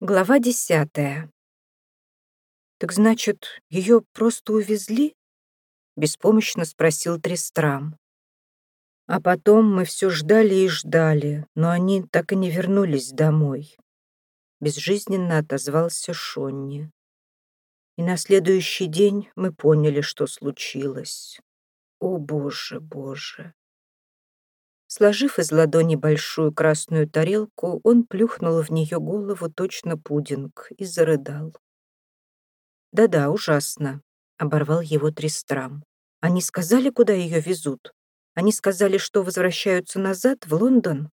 Глава десятая. «Так значит, ее просто увезли?» — беспомощно спросил Трестрам. А потом мы все ждали и ждали, но они так и не вернулись домой. Безжизненно отозвался Шонни. И на следующий день мы поняли, что случилось. О, Боже, Боже! Сложив из ладони большую красную тарелку, он плюхнул в нее голову точно пудинг и зарыдал. «Да-да, ужасно», — оборвал его Тристрам. «Они сказали, куда ее везут? Они сказали, что возвращаются назад, в Лондон?»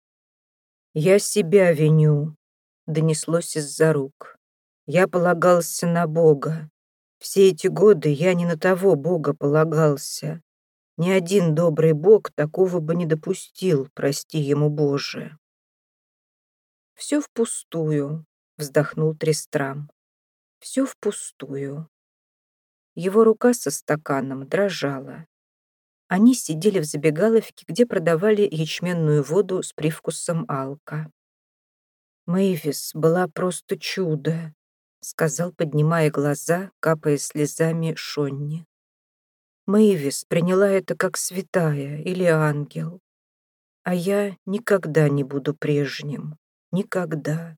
«Я себя виню», — донеслось из-за рук. «Я полагался на Бога. Все эти годы я не на того Бога полагался. Ни один добрый бог такого бы не допустил, прости ему Боже. «Все впустую», — вздохнул Трестрам. «Все впустую». Его рука со стаканом дрожала. Они сидели в забегаловке, где продавали ячменную воду с привкусом алка. «Мэйвис была просто чудо», — сказал, поднимая глаза, капая слезами Шонни. Мэйвис приняла это как святая или ангел. А я никогда не буду прежним. Никогда.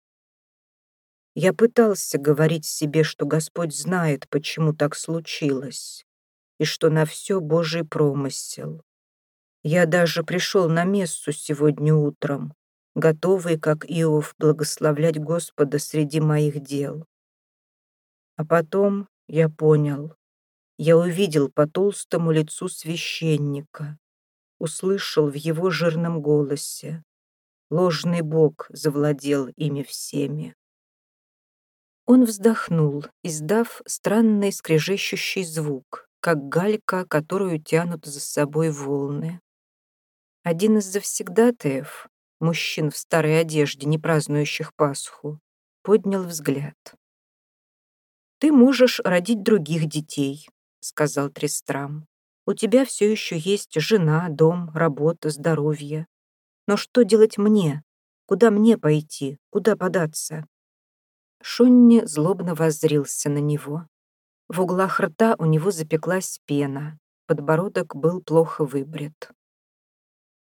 Я пытался говорить себе, что Господь знает, почему так случилось, и что на все Божий промысел. Я даже пришел на мессу сегодня утром, готовый, как Иов, благословлять Господа среди моих дел. А потом я понял, я увидел по толстому лицу священника, услышал в его жирном голосе. Ложный бог завладел ими всеми. Он вздохнул, издав странный скрежещущий звук, как галька, которую тянут за собой волны. Один из завсегдатаев, мужчин в старой одежде, не празднующих Пасху, поднял взгляд. «Ты можешь родить других детей, сказал Тристрам. «У тебя все еще есть жена, дом, работа, здоровье. Но что делать мне? Куда мне пойти? Куда податься?» Шонни злобно воззрился на него. В углах рта у него запеклась пена, подбородок был плохо выбрит.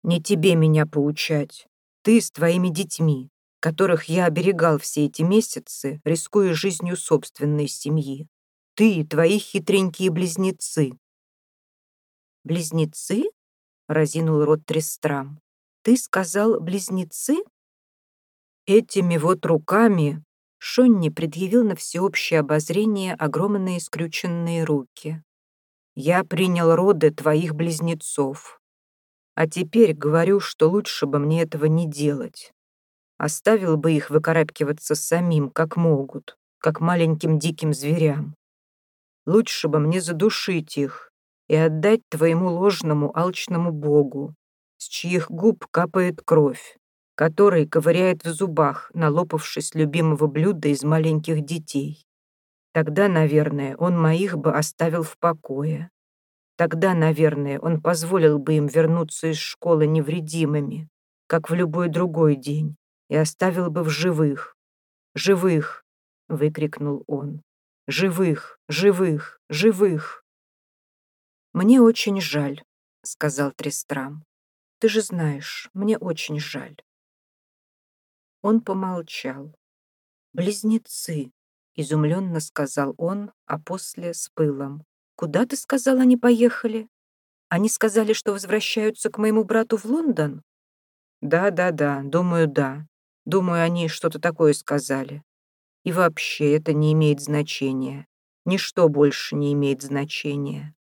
«Не тебе меня поучать. Ты с твоими детьми, которых я оберегал все эти месяцы, рискуя жизнью собственной семьи ты и твои хитренькие близнецы». «Близнецы?» — разинул рот Трестрам. «Ты сказал близнецы?» Этими вот руками Шонни предъявил на всеобщее обозрение огромные скрюченные руки. «Я принял роды твоих близнецов. А теперь говорю, что лучше бы мне этого не делать. Оставил бы их выкарабкиваться самим, как могут, как маленьким диким зверям. Лучше бы мне задушить их и отдать твоему ложному алчному богу, с чьих губ капает кровь, который ковыряет в зубах, налопавшись любимого блюда из маленьких детей. Тогда, наверное, он моих бы оставил в покое. Тогда, наверное, он позволил бы им вернуться из школы невредимыми, как в любой другой день, и оставил бы в живых. «Живых!» — выкрикнул он. Живых, живых, живых. Мне очень жаль, сказал Трестрам. Ты же знаешь, мне очень жаль. Он помолчал. Близнецы, изумленно сказал он, а после с пылом. Куда ты сказал, они поехали? Они сказали, что возвращаются к моему брату в Лондон? Да, да, да, думаю, да. Думаю, они что-то такое сказали. И вообще это не имеет значения. Ничто больше не имеет значения.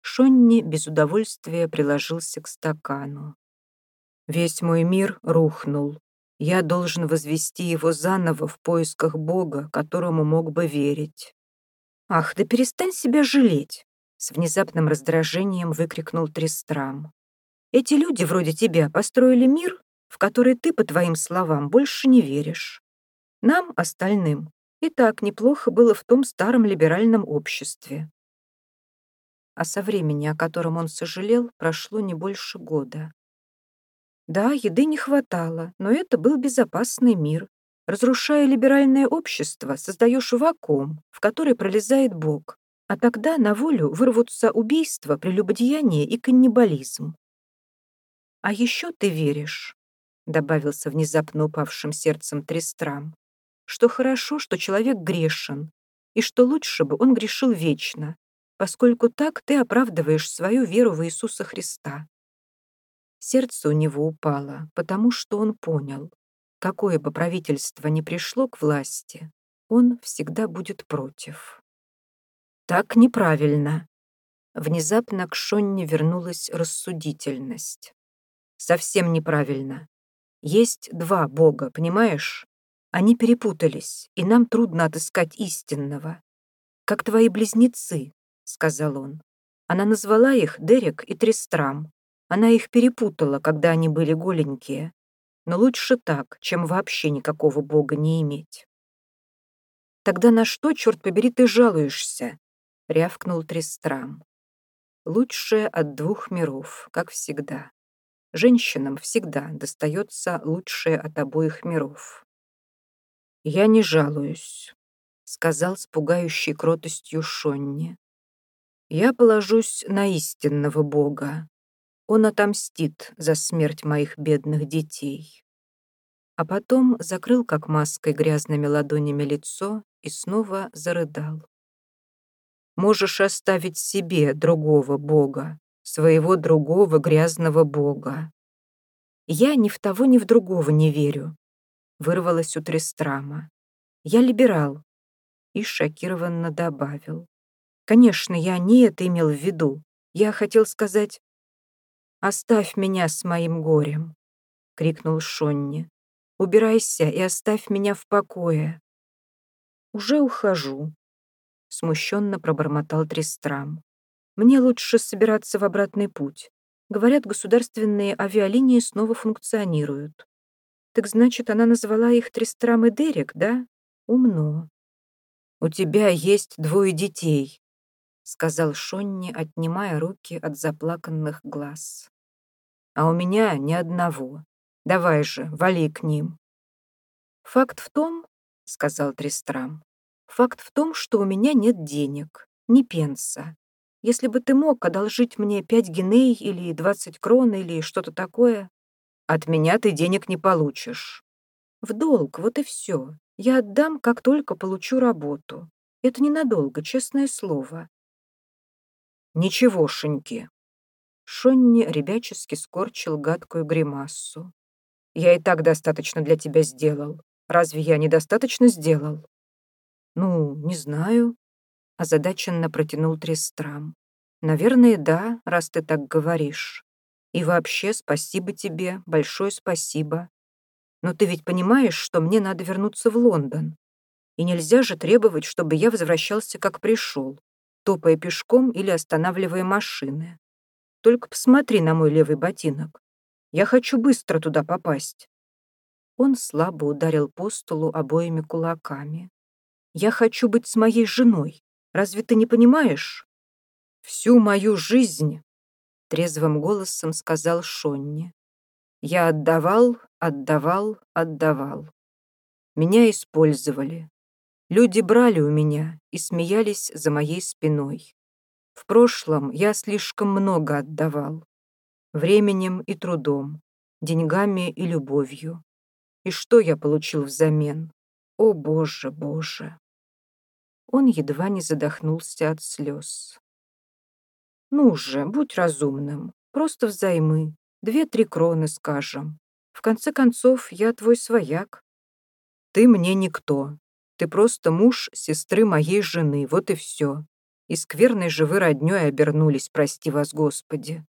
Шонни без удовольствия приложился к стакану. Весь мой мир рухнул. Я должен возвести его заново в поисках Бога, которому мог бы верить. «Ах, да перестань себя жалеть!» С внезапным раздражением выкрикнул Тристрам. «Эти люди вроде тебя построили мир, в который ты, по твоим словам, больше не веришь. Нам, остальным, и так неплохо было в том старом либеральном обществе. А со времени, о котором он сожалел, прошло не больше года. Да, еды не хватало, но это был безопасный мир, Разрушая либеральное общество, создаешь вакуум, в который пролезает Бог, а тогда на волю вырвутся убийства, прелюбодеяние и каннибализм. «А еще ты веришь», — добавился внезапно упавшим сердцем Трестрам, «что хорошо, что человек грешен, и что лучше бы он грешил вечно, поскольку так ты оправдываешь свою веру в Иисуса Христа». Сердце у него упало, потому что он понял, какое бы правительство ни пришло к власти, он всегда будет против. Так неправильно. Внезапно к Шонне вернулась рассудительность. Совсем неправильно. Есть два бога, понимаешь? Они перепутались, и нам трудно отыскать истинного. Как твои близнецы, сказал он. Она назвала их Дерек и Тристрам. Она их перепутала, когда они были голенькие. Но лучше так, чем вообще никакого бога не иметь. Тогда на что, черт побери, ты жалуешься? — рявкнул Тристрам. «Лучшее от двух миров, как всегда. Женщинам всегда достается лучшее от обоих миров». «Я не жалуюсь», — сказал с пугающей кротостью Шонни. «Я положусь на истинного Бога. Он отомстит за смерть моих бедных детей». А потом закрыл как маской грязными ладонями лицо и снова зарыдал можешь оставить себе другого бога, своего другого грязного бога. Я ни в того, ни в другого не верю, вырвалась у Трестрама. Я либерал. И шокированно добавил. Конечно, я не это имел в виду. Я хотел сказать «Оставь меня с моим горем», — крикнул Шонни. «Убирайся и оставь меня в покое». «Уже ухожу», смущенно пробормотал Тристрам. «Мне лучше собираться в обратный путь. Говорят, государственные авиалинии снова функционируют. Так значит, она назвала их Тристрам и Дерек, да? Умно». «У тебя есть двое детей», — сказал Шонни, отнимая руки от заплаканных глаз. «А у меня ни одного. Давай же, вали к ним». «Факт в том, — сказал Тристрам, Факт в том, что у меня нет денег, ни пенса. Если бы ты мог одолжить мне пять геней или двадцать крон или что-то такое, от меня ты денег не получишь. В долг, вот и все. Я отдам, как только получу работу. Это ненадолго, честное слово. Ничегошеньки. Шонни ребячески скорчил гадкую гримассу. Я и так достаточно для тебя сделал. Разве я недостаточно сделал? «Ну, не знаю», — озадаченно протянул Трестрам. «Наверное, да, раз ты так говоришь. И вообще спасибо тебе, большое спасибо. Но ты ведь понимаешь, что мне надо вернуться в Лондон. И нельзя же требовать, чтобы я возвращался как пришел, топая пешком или останавливая машины. Только посмотри на мой левый ботинок. Я хочу быстро туда попасть». Он слабо ударил по столу обоими кулаками. Я хочу быть с моей женой. Разве ты не понимаешь? Всю мою жизнь, трезвым голосом сказал Шонни. Я отдавал, отдавал, отдавал. Меня использовали. Люди брали у меня и смеялись за моей спиной. В прошлом я слишком много отдавал. Временем и трудом, деньгами и любовью. И что я получил взамен? О, Боже, Боже! Он едва не задохнулся от слез. «Ну же, будь разумным. Просто взаймы. Две-три кроны, скажем. В конце концов, я твой свояк». «Ты мне никто. Ты просто муж сестры моей жены, вот и все. И скверной же вы роднёй обернулись, прости вас, Господи».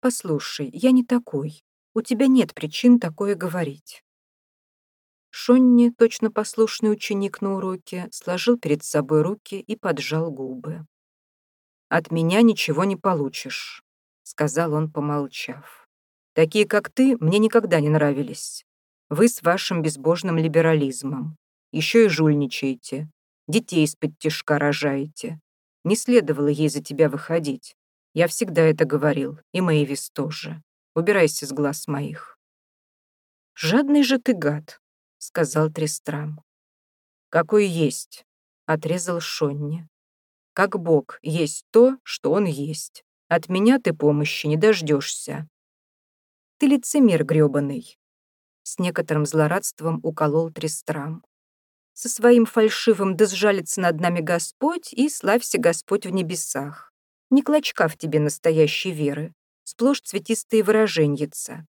«Послушай, я не такой. У тебя нет причин такое говорить. Шонни, точно послушный ученик на уроке, сложил перед собой руки и поджал губы. «От меня ничего не получишь», — сказал он, помолчав. «Такие, как ты, мне никогда не нравились. Вы с вашим безбожным либерализмом. Еще и жульничаете. Детей из-под тишка рожаете. Не следовало ей за тебя выходить. Я всегда это говорил, и Мэйвис тоже. Убирайся с глаз моих». «Жадный же ты гад», сказал Трестрам. «Какой есть», — отрезал Шонни. «Как Бог есть то, что Он есть. От меня ты помощи не дождешься». «Ты лицемер грёбаный», — с некоторым злорадством уколол Трестрам. «Со своим фальшивым да сжалится над нами Господь, и славься Господь в небесах. Не клочка в тебе настоящей веры, сплошь цветистые выраженьица».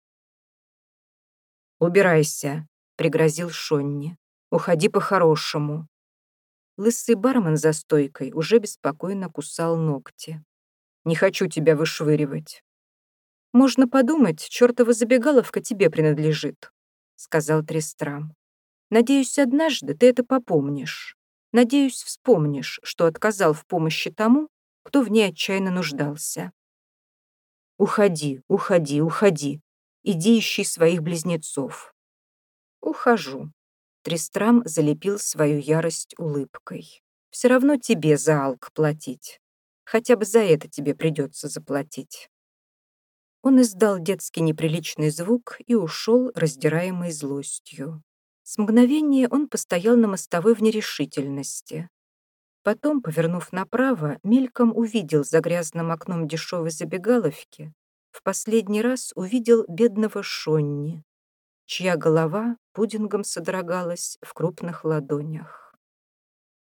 «Убирайся», пригрозил Шонни. «Уходи по-хорошему». Лысый бармен за стойкой уже беспокойно кусал ногти. «Не хочу тебя вышвыривать». «Можно подумать, чертова забегаловка тебе принадлежит», — сказал Трестрам. «Надеюсь, однажды ты это попомнишь. Надеюсь, вспомнишь, что отказал в помощи тому, кто в ней отчаянно нуждался. Уходи, уходи, уходи. Иди ищи своих близнецов. «Ухожу». Тристрам залепил свою ярость улыбкой. «Все равно тебе за алк платить. Хотя бы за это тебе придется заплатить». Он издал детский неприличный звук и ушел, раздираемый злостью. С мгновения он постоял на мостовой в нерешительности. Потом, повернув направо, мельком увидел за грязным окном дешевой забегаловки, в последний раз увидел бедного Шонни, чья голова пудингом содрогалась в крупных ладонях.